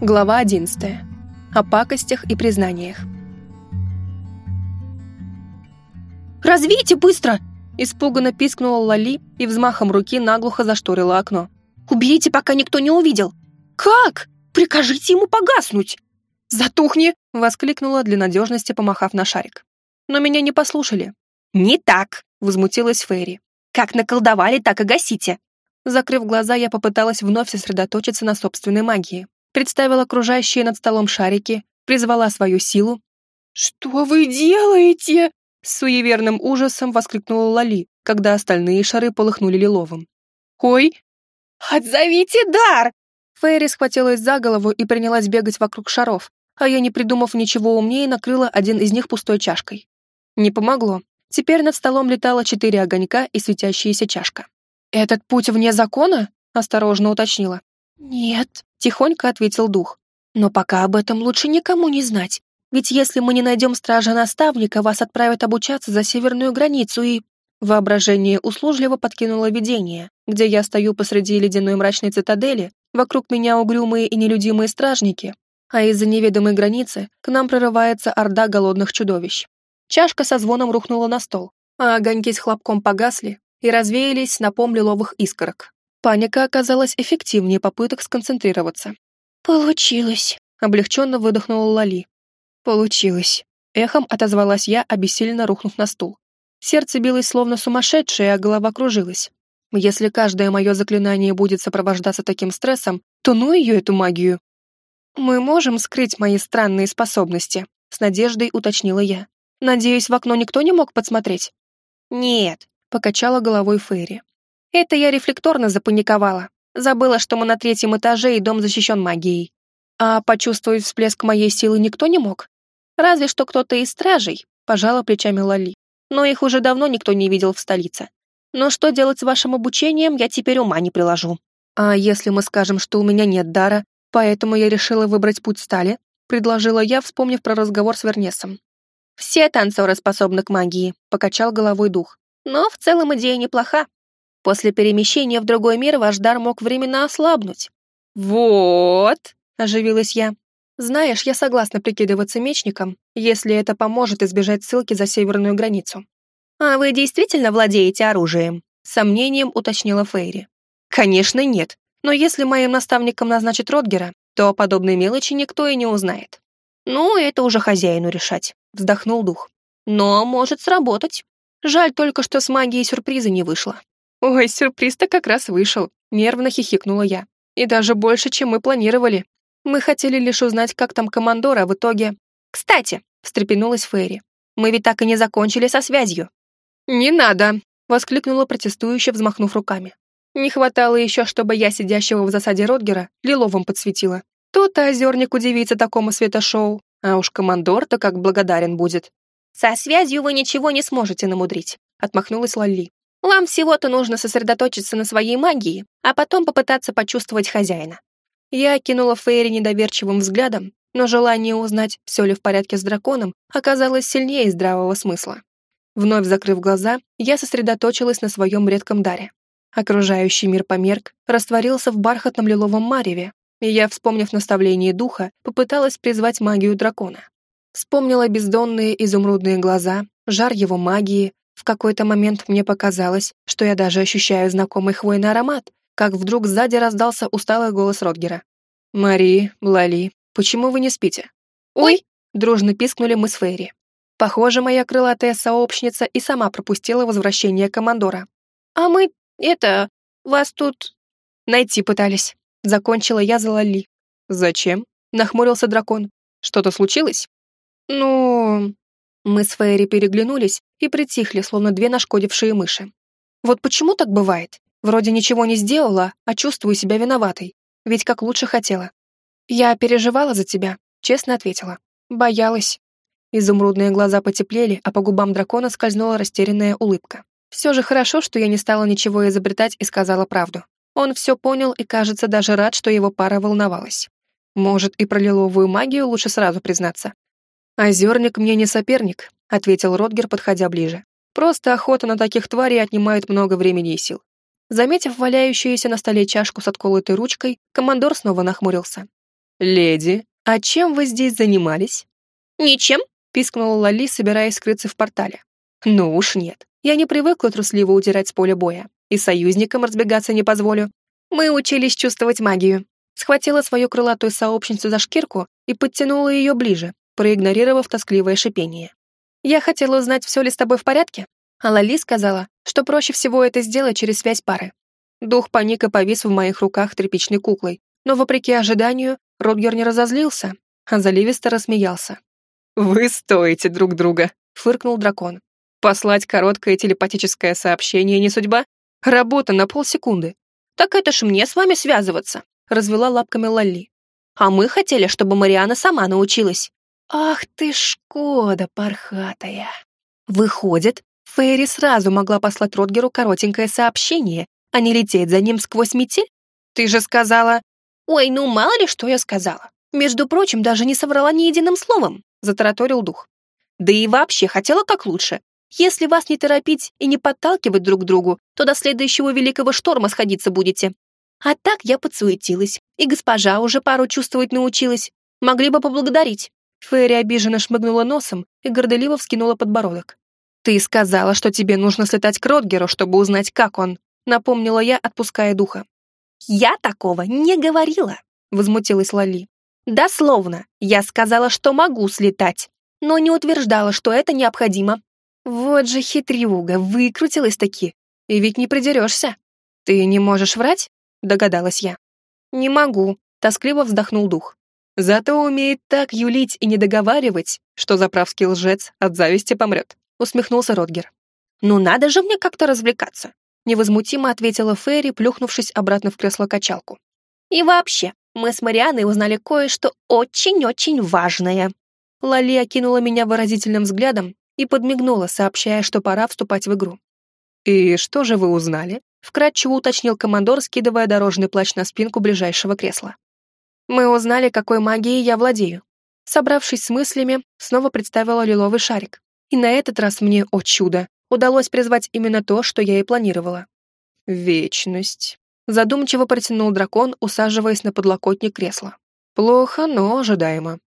Глава 11. О пакостях и признаниях. «Развейте быстро!» Испуганно пискнула Лали и взмахом руки наглухо зашторила окно. «Уберите, пока никто не увидел!» «Как? Прикажите ему погаснуть!» «Затухни!» — воскликнула для надежности, помахав на шарик. Но меня не послушали. «Не так!» — возмутилась Фейри. «Как наколдовали, так и гасите!» Закрыв глаза, я попыталась вновь сосредоточиться на собственной магии. Представила окружающие над столом шарики, призвала свою силу. «Что вы делаете?» С суеверным ужасом воскликнула Лали, когда остальные шары полыхнули лиловым. «Ой!» «Отзовите дар!» Фейри схватилась за голову и принялась бегать вокруг шаров, а я, не придумав ничего умнее, накрыла один из них пустой чашкой. Не помогло. Теперь над столом летало четыре огонька и светящаяся чашка. «Этот путь вне закона?» — осторожно уточнила. «Нет», — тихонько ответил дух. «Но пока об этом лучше никому не знать. Ведь если мы не найдем стража-наставника, вас отправят обучаться за северную границу и...» Воображение услужливо подкинуло видение, где я стою посреди ледяной мрачной цитадели, вокруг меня угрюмые и нелюдимые стражники, а из-за неведомой границы к нам прорывается орда голодных чудовищ. Чашка со звоном рухнула на стол, а огоньки с хлопком погасли, и развеялись снопом лиловых искорок. Паника оказалась эффективнее попыток сконцентрироваться. «Получилось», — облегченно выдохнула Лали. «Получилось». Эхом отозвалась я, обессиленно рухнув на стул. Сердце билось словно сумасшедшее, а голова кружилась. Если каждое мое заклинание будет сопровождаться таким стрессом, то ну ее эту магию. «Мы можем скрыть мои странные способности», — с надеждой уточнила я. «Надеюсь, в окно никто не мог подсмотреть?» «Нет», покачала головой Фейри. Это я рефлекторно запаниковала. Забыла, что мы на третьем этаже и дом защищен магией. А почувствовать всплеск моей силы никто не мог. Разве что кто-то из стражей, пожала плечами Лали. Но их уже давно никто не видел в столице. Но что делать с вашим обучением, я теперь ума не приложу. А если мы скажем, что у меня нет дара, поэтому я решила выбрать путь стали, предложила я, вспомнив про разговор с Вернесом. «Все танцоры способны к магии», — покачал головой дух. Но в целом идея неплоха. После перемещения в другой мир ваш дар мог временно ослабнуть. «Вот», — оживилась я. «Знаешь, я согласна прикидываться мечником, если это поможет избежать ссылки за северную границу». «А вы действительно владеете оружием?» — сомнением уточнила Фейри. «Конечно нет, но если моим наставником назначат Ротгера, то о подобной мелочи никто и не узнает». «Ну, это уже хозяину решать», — вздохнул дух. «Но может сработать». Жаль только, что с магией сюрприза не вышло. Ой, сюрприз-то как раз вышел, нервно хихикнула я. И даже больше, чем мы планировали. Мы хотели лишь узнать, как там командор, а в итоге... Кстати, встрепенулась Фейри, мы ведь так и не закончили со связью. Не надо, воскликнула протестующе, взмахнув руками. Не хватало еще, чтобы я сидящего в засаде Ротгера лиловым подсветила. То-то озерник удивится такому светошоу, а уж командор-то как благодарен будет. «Со связью вы ничего не сможете намудрить», — отмахнулась Лалли. «Вам всего-то нужно сосредоточиться на своей магии, а потом попытаться почувствовать хозяина». Я кинула Фейри недоверчивым взглядом, но желание узнать, все ли в порядке с драконом, оказалось сильнее здравого смысла. Вновь закрыв глаза, я сосредоточилась на своем редком даре. Окружающий мир померк, растворился в бархатном лиловом мареве, и я, вспомнив наставление духа, попыталась призвать магию дракона. Вспомнила бездонные изумрудные глаза, жар его магии. В какой-то момент мне показалось, что я даже ощущаю знакомый хвойный аромат, как вдруг сзади раздался усталый голос Ротгера. «Мари, Лали, почему вы не спите?» «Ой!» — дружно пискнули мы с Фейри. Похоже, моя крылатая сообщница и сама пропустила возвращение командора. «А мы, это, вас тут...» «Найти пытались», — закончила я за Лали. «Зачем?» — нахмурился дракон. «Что-то случилось?» «Ну...» Мы с Фейри переглянулись и притихли, словно две нашкодившие мыши. Вот почему так бывает? Вроде ничего не сделала, а чувствую себя виноватой. Ведь как лучше хотела. Я переживала за тебя, честно ответила. Боялась. Изумрудные глаза потеплели, а по губам дракона скользнула растерянная улыбка. Все же хорошо, что я не стала ничего изобретать и сказала правду. Он все понял и, кажется, даже рад, что его пара волновалась. Может, и про лиловую магию лучше сразу признаться. «Озерник мне не соперник», — ответил Ротгер, подходя ближе. «Просто охота на таких тварей отнимает много времени и сил». Заметив валяющуюся на столе чашку с отколотой ручкой, командор снова нахмурился. «Леди, а чем вы здесь занимались?» «Ничем», — пискнула Лали, собираясь скрыться в портале. «Ну уж нет. Я не привыкла трусливо удирать с поля боя. И союзникам разбегаться не позволю. Мы учились чувствовать магию». Схватила свою крылатую сообщницу за шкирку и подтянула ее ближе, проигнорировав тоскливое шипение. «Я хотела узнать, все ли с тобой в порядке?» А Лали сказала, что проще всего это сделать через связь пары. Дух паника повис в моих руках тряпичной куклой, но, вопреки ожиданию, Ротгер не разозлился, а заливисто рассмеялся. «Вы стоите друг друга», — фыркнул дракон. «Послать короткое телепатическое сообщение не судьба? Работа на полсекунды». «Так это ж мне с вами связываться», — развела лапками Лалли. «А мы хотели, чтобы Мариана сама научилась». «Ах ты, Шкода пархатая!» Выходит, Фейри сразу могла послать Ротгеру коротенькое сообщение, а не лететь за ним сквозь метель? Ты же сказала... Ой, ну мало ли, что я сказала. Между прочим, даже не соврала ни единым словом, затараторил дух. Да и вообще хотела как лучше. Если вас не торопить и не подталкивать друг к другу, то до следующего великого шторма сходиться будете. А так я подсуетилась, и госпожа уже пару чувствовать научилась. Могли бы поблагодарить. Фэри обиженно шмыгнула носом и горделиво вскинула подбородок. «Ты сказала, что тебе нужно слетать к Ротгеру, чтобы узнать, как он напомнила я, отпуская духа. «Я такого не говорила», — возмутилась Лали. «Дословно, я сказала, что могу слетать, но не утверждала, что это необходимо». «Вот же хитрюга, выкрутилась-таки. И ведь не придерешься. Ты не можешь врать?» — догадалась я. «Не могу», — тоскливо вздохнул дух. «Зато умеет так юлить и не договаривать, что заправский лжец от зависти помрет», — усмехнулся Ротгер. «Ну надо же мне как-то развлекаться невозмутимо ответила Ферри, плюхнувшись обратно в кресло-качалку. «И вообще, мы с Марианой узнали кое-что очень-очень важное». Лали окинула меня выразительным взглядом и подмигнула, сообщая, что пора вступать в игру. «И что же вы узнали?» — вкратчиво уточнил командор, скидывая дорожный плащ на спинку ближайшего кресла. «Мы узнали, какой магией я владею». Собравшись с мыслями, снова представила лиловый шарик. И на этот раз мне, о чудо, удалось призвать именно то, что я и планировала. Вечность. Задумчиво протянул дракон, усаживаясь на подлокотник кресла. Плохо, но ожидаемо.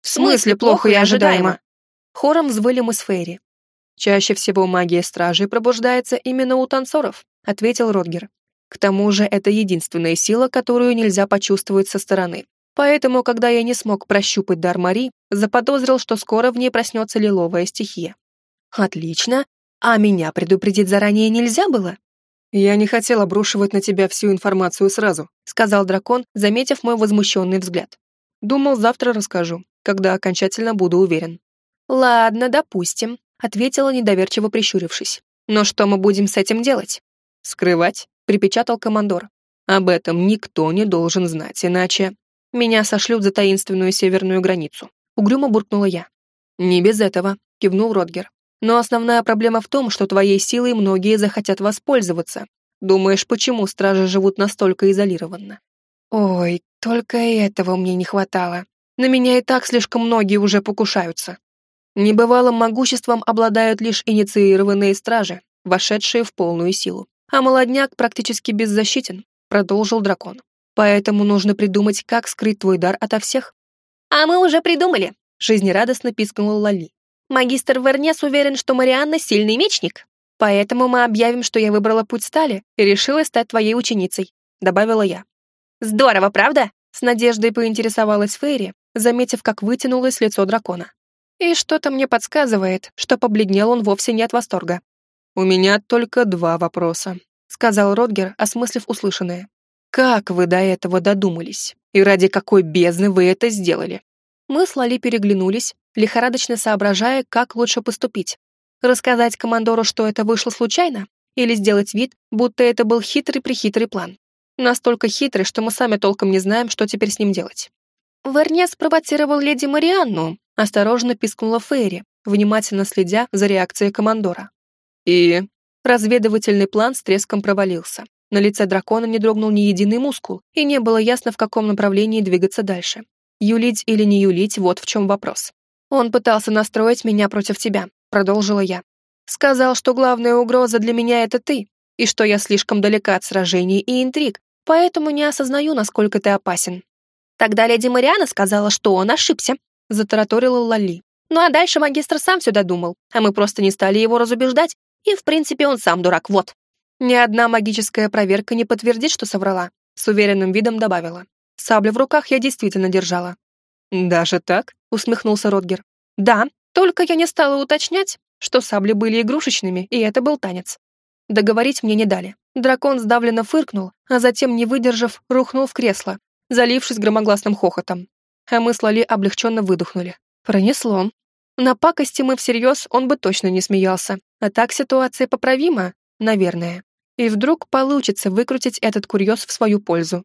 В смысле плохо и ожидаемо? Хором взвыли мы с Фейри. Чаще всего магия стражей пробуждается именно у танцоров, ответил Ротгер. К тому же это единственная сила, которую нельзя почувствовать со стороны. Поэтому, когда я не смог прощупать дар Мари, заподозрил, что скоро в ней проснется лиловая стихия. Отлично. А меня предупредить заранее нельзя было? Я не хотел обрушивать на тебя всю информацию сразу, сказал дракон, заметив мой возмущенный взгляд. Думал, завтра расскажу, когда окончательно буду уверен. Ладно, допустим, ответила недоверчиво прищурившись. Но что мы будем с этим делать? Скрывать, припечатал командор. Об этом никто не должен знать, иначе меня сошлют за таинственную северную границу. Угрюмо буркнула я. Не без этого, кивнул Ротгер. Но основная проблема в том, что твоей силой многие захотят воспользоваться. Думаешь, почему стражи живут настолько изолированно? Ой, только этого мне не хватало. На меня и так слишком многие уже покушаются. Небывалым могуществом обладают лишь инициированные стражи, вошедшие в полную силу. А молодняк практически беззащитен, продолжил дракон. Поэтому нужно придумать, как скрыть твой дар ото всех. А мы уже придумали, жизнерадостно пискнула Лали. Магистр Вернес уверен, что Марианна сильный мечник, поэтому мы объявим, что я выбрала путь стали и решила стать твоей ученицей», — добавила я. «Здорово, правда?» — с надеждой поинтересовалась Фейри, заметив, как вытянулось лицо дракона. И что-то мне подсказывает, что побледнел он вовсе не от восторга. «У меня только два вопроса», — сказал Ротгер, осмыслив услышанное. «Как вы до этого додумались? И ради какой бездны вы это сделали?» Мы с Лали переглянулись, лихорадочно соображая, как лучше поступить. Рассказать командору, что это вышло случайно, или сделать вид, будто это был хитрый-прихитрый план. Настолько хитрый, что мы сами толком не знаем, что теперь с ним делать. Вернес спровоцировал леди Марианну, осторожно пискнула Фейри, внимательно следя за реакцией командора. И разведывательный план с треском провалился. На лице дракона не дрогнул ни единый мускул, и не было ясно, в каком направлении двигаться дальше. Юлить или не юлить, вот в чем вопрос. Он пытался настроить меня против тебя, продолжила я. Сказал, что главная угроза для меня это ты, и что я слишком далека от сражений и интриг, поэтому не осознаю, насколько ты опасен. Тогда леди Мариана сказала, что он ошибся, затараторила Лали. Ну а дальше магистр сам все додумал, а мы просто не стали его разубеждать, и в принципе он сам дурак, вот. Ни одна магическая проверка не подтвердит, что соврала, с уверенным видом добавила. Саблю в руках я действительно держала. «Даже так?» — усмехнулся Ротгер. «Да, только я не стала уточнять, что сабли были игрушечными, и это был танец. Договорить мне не дали. Дракон сдавленно фыркнул, а затем, не выдержав, рухнул в кресло, залившись громогласным хохотом. А мы с Лали облегченно выдохнули. Пронесло. На пакости мы всерьез он бы точно не смеялся. А так ситуация поправима, наверное. И вдруг получится выкрутить этот курьез в свою пользу.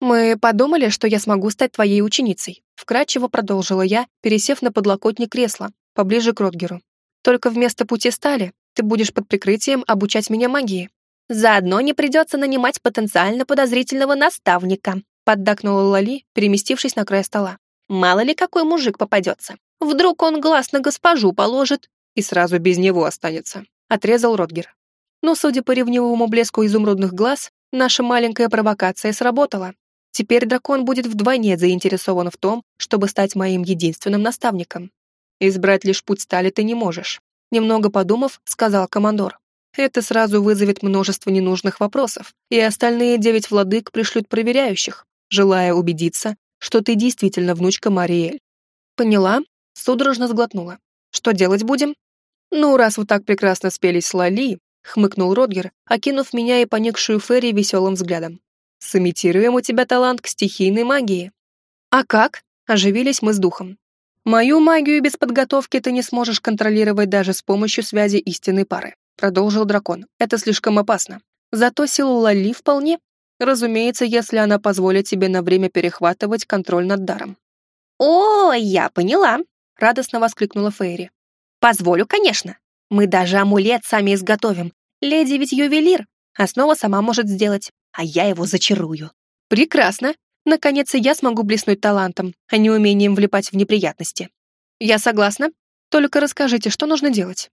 «Мы подумали, что я смогу стать твоей ученицей», вкратчиво продолжила я, пересев на подлокотник кресла, поближе к Ротгеру. «Только вместо пути стали ты будешь под прикрытием обучать меня магии. Заодно не придется нанимать потенциально подозрительного наставника», поддакнула Лали, переместившись на край стола. «Мало ли какой мужик попадется. Вдруг он глаз на госпожу положит и сразу без него останется», отрезал Ротгер. Но, судя по ревнивому блеску изумрудных глаз, наша маленькая провокация сработала. Теперь дракон будет вдвойне заинтересован в том, чтобы стать моим единственным наставником. Избрать лишь путь стали ты не можешь. Немного подумав, сказал командор. Это сразу вызовет множество ненужных вопросов, и остальные девять владык пришлют проверяющих, желая убедиться, что ты действительно внучка Мариэль. Поняла, судорожно сглотнула. Что делать будем? Ну, раз вы так прекрасно спелись с Лали, хмыкнул Родгер, окинув меня и поникшую Ферри веселым взглядом. Сымитируем у тебя талант к стихийной магии. А как? Оживились мы с духом. Мою магию без подготовки ты не сможешь контролировать даже с помощью связи истинной пары продолжил дракон. Это слишком опасно. Зато силу Лали вполне. Разумеется, если она позволит тебе на время перехватывать контроль над даром. «О, я поняла!» — радостно воскликнула Фейри. «Позволю, конечно. Мы даже амулет сами изготовим. Леди ведь ювелир. Основа сама может сделать, а я его зачарую». «Прекрасно. Наконец я смогу блеснуть талантом, а не умением влипать в неприятности. Я согласна. Только расскажите, что нужно делать?»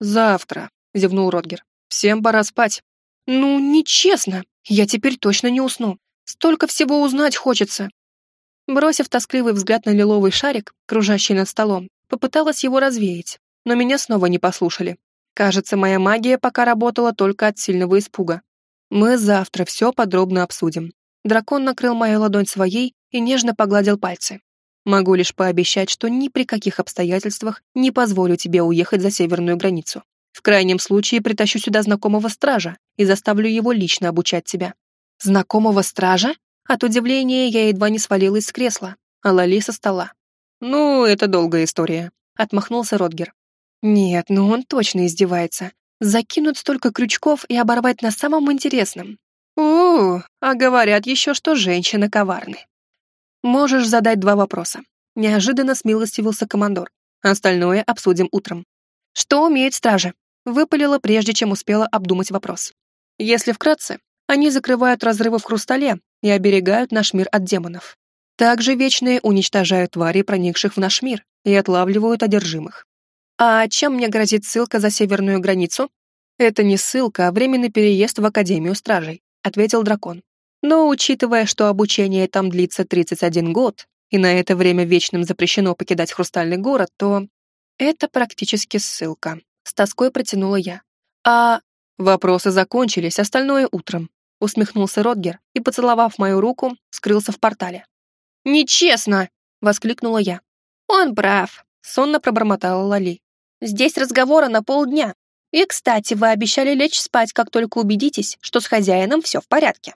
«Завтра», — зевнул Ротгер. «Всем пора спать». «Ну, нечестно. Я теперь точно не усну. Столько всего узнать хочется». Бросив тоскливый взгляд на лиловый шарик, кружащий над столом, попыталась его развеять, но меня снова не послушали. Кажется, моя магия пока работала только от сильного испуга. Мы завтра все подробно обсудим. Дракон накрыл мою ладонь своей и нежно погладил пальцы. Могу лишь пообещать, что ни при каких обстоятельствах не позволю тебе уехать за северную границу. В крайнем случае притащу сюда знакомого стража и заставлю его лично обучать тебя». «Знакомого стража?» От удивления я едва не свалилась с кресла, а Лали со стола. «Ну, это долгая история», — отмахнулся Ротгер. «Нет, ну он точно издевается. Закинуть столько крючков и оборвать на самом интересном. у а говорят еще, что женщины коварны». «Можешь задать два вопроса». Неожиданно смилостивился командор. Остальное обсудим утром. Что умеют стражи? Выпалила, прежде чем успела обдумать вопрос. Если вкратце, они закрывают разрывы в хрустале и оберегают наш мир от демонов. Также вечные уничтожают твари, проникших в наш мир, и отлавливают одержимых. А чем мне грозит ссылка за северную границу? Это не ссылка, а временный переезд в Академию Стражей, ответил дракон. Но учитывая, что обучение там длится 31 год, и на это время вечным запрещено покидать Хрустальный город, то это практически ссылка. С тоской протянула я. А вопросы закончились, остальное утром. Усмехнулся Ротгер и, поцеловав мою руку, скрылся в портале. «Нечестно!» — воскликнула я. «Он прав», — сонно пробормотала Лали. «Здесь разговора на полдня. И, кстати, вы обещали лечь спать, как только убедитесь, что с хозяином все в порядке».